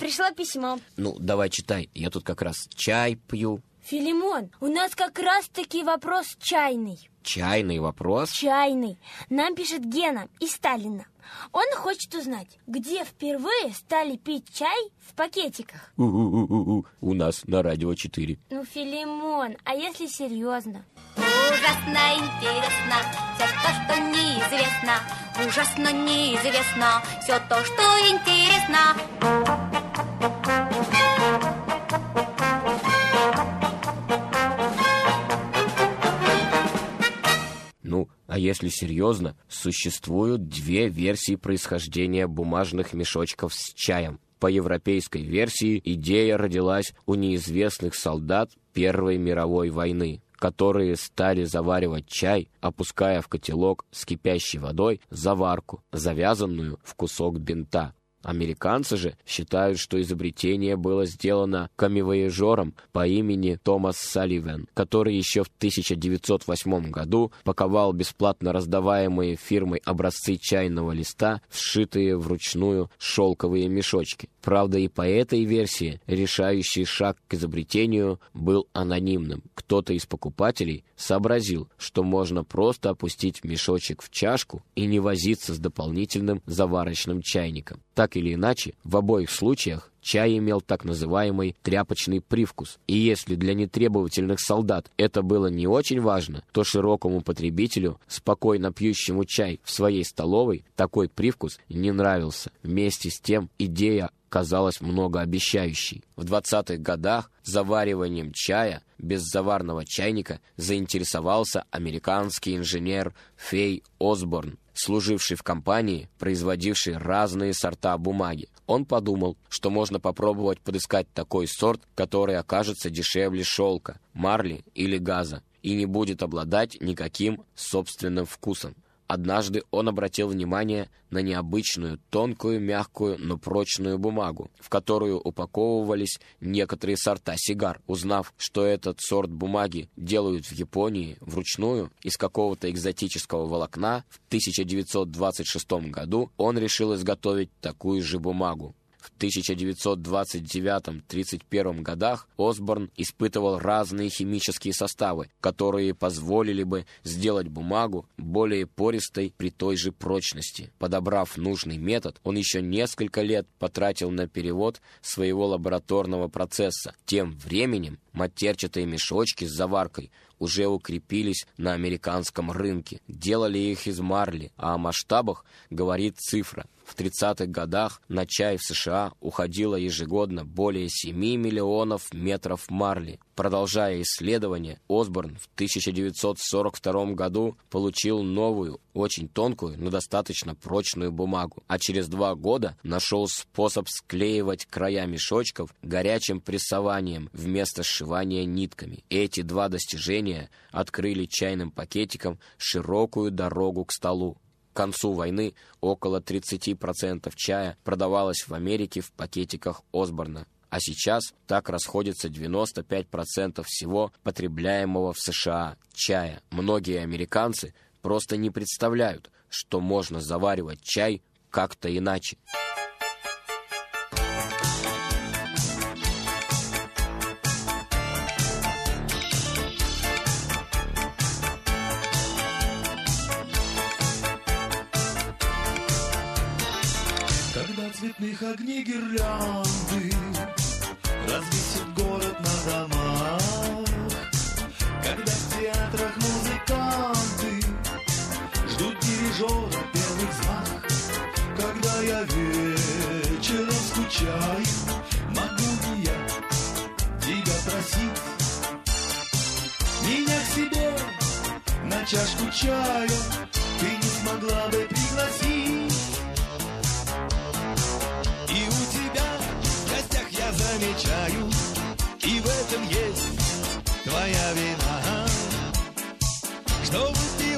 رس وائی چائے چائے نم پت گا اس طالی نوسلوز نا سستویر جینیا بازنکھ روچک شائم پیو رپیس گئی ویرسی جیلائس انیس ویسل سوداد پیروئی میرا وینی قتور تار زوار وت چائے اپسکایف كہ چلگ سك پیشہ ودو زوار زویازن كسوغ دنت امیر کانساش تبر چین دلہ جورم پی می تومس سلیون ممگہ دو پکوال پاتنرس دبا میے پھر می ابرس چانہ ولسط تا شرتن شوقی شرک زبر چین بنا نیم نم توط پکو پچری صبراز موضاف پروس تشوچک چاشکو اینی وزی سس دل نیچہ زبارم چانہ نچہ وبو سوچ چائے میو تک نا میپچ لدلین چلنے سوداد واجن تش روچلی پکوئے چائے سوائیس تلوی تکوئی پریف کس نندرا دیہوگا وطسا گدھ زبار ون چایہ زبار ن چین زین چر سا واوسا امیرکان فی اوزبر سلو شف کمپانی پریز وجیشی راز نئی سرطابم اون پتم تموس نوز قات تکوئی سوریہ شیبل شول کا مارل اازہ نی بوجھ تبلا دچ نی کا سوبست نف كوسم اد نش دانیا نیا بچ نون مہی نپروچن باغو قتور او پکو ولس نیک تری سر تسر اُزن تر ماگے جلد یہ پون روچن اسکو تک ذچیس وقن تھی چھویت سو وسو اون ریشل بہ ماگو تیچی چھ سی جاتم پیرم گداخت راز نئی ہمیشس کی سستاوتوری لچ بہ ماگو بولے نوچ نئی میتھ اُنوس شی نیس پاچی ووت سوئی چیر چی مے سوچ زوار ازریو پیلس نہ میری کانز کم ریل مارلے آ ماشت گیترا ترت سات گدھ ن چی سا احاجیل گود نا بولے سی می مل اونف میترف مارلے پردا جائے ونی برجویت سوت سورخ ترم گدو پلوچیول نو اوچن تونکہ ندس تتچھ نوچن باغ اتش دعا گودہ نشوس پوسپلے وچکو گریچم پریس سوانست وانیا نیت کمی اے چھ دادیا ات خریلی چیم پکیچم شوکو در روگک تلو كنسو وینی اوكل ترت سچی پرتف چایہ پردوال امیكی پكیچہ اوزبر اسی چس تكرس حوجد سنوس پرسینتف ستری چا منوگی امریکان سے پروستانی تموش نو زوار وائے كھت نچ انور کرسی دوس کچھ آیا منگوا دے وایا بنوین شوٹی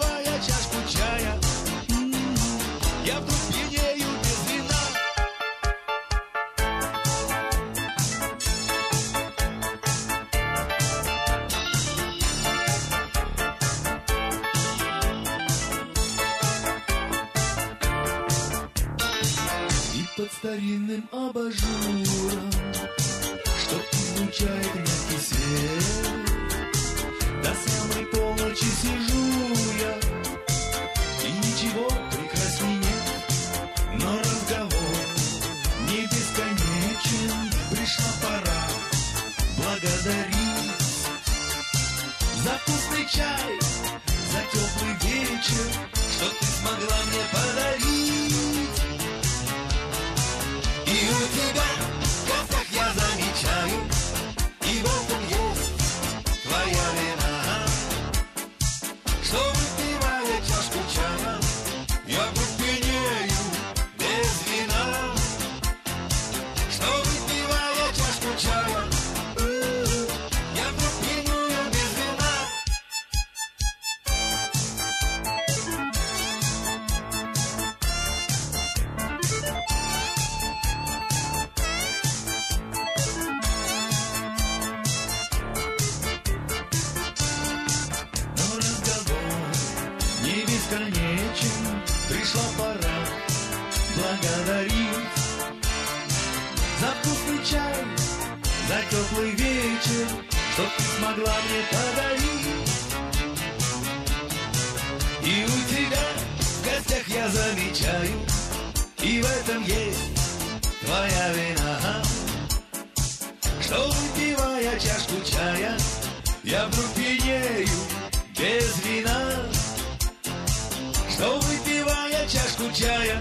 وایا چھوچایا یا بھیا سم چایا نا سوائے چھایا